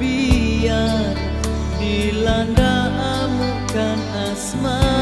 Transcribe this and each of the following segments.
biar dilanda amukan asmara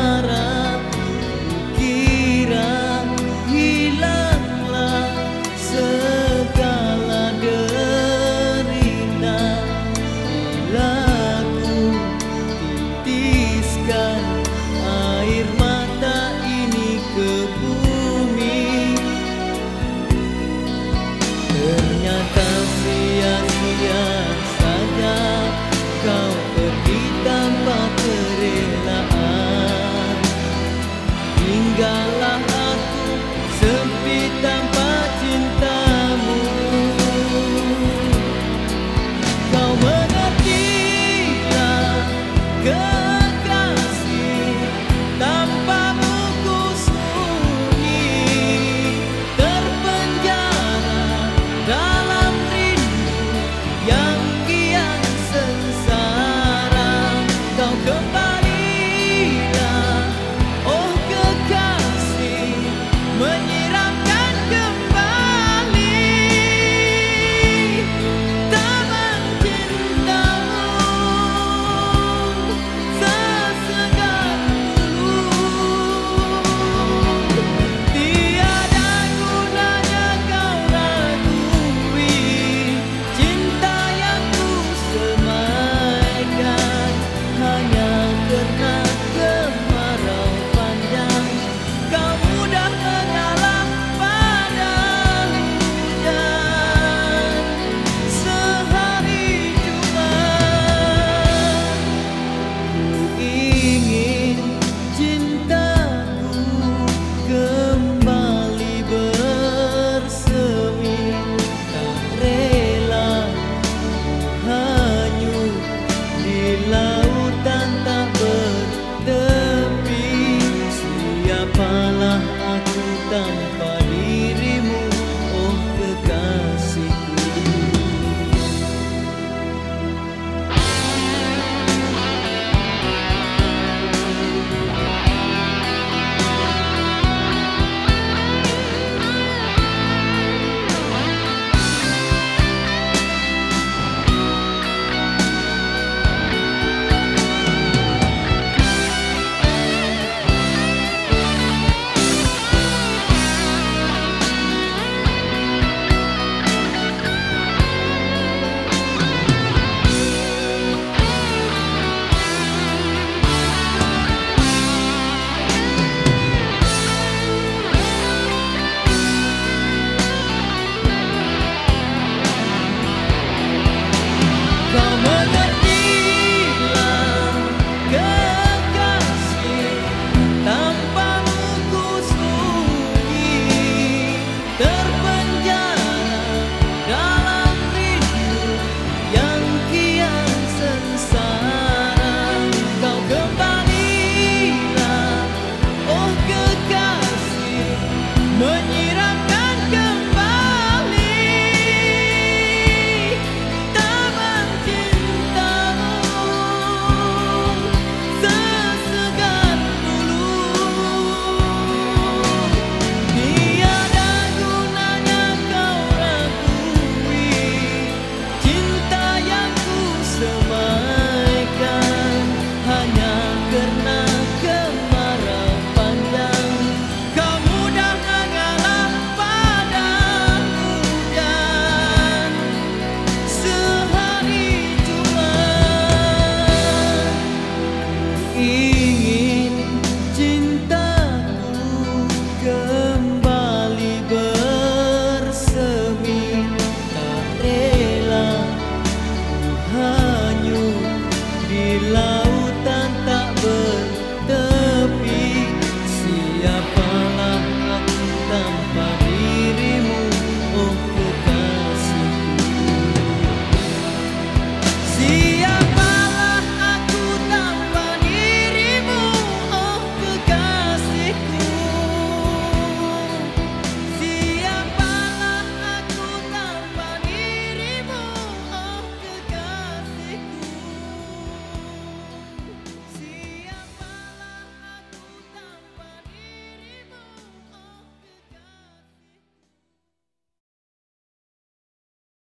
love.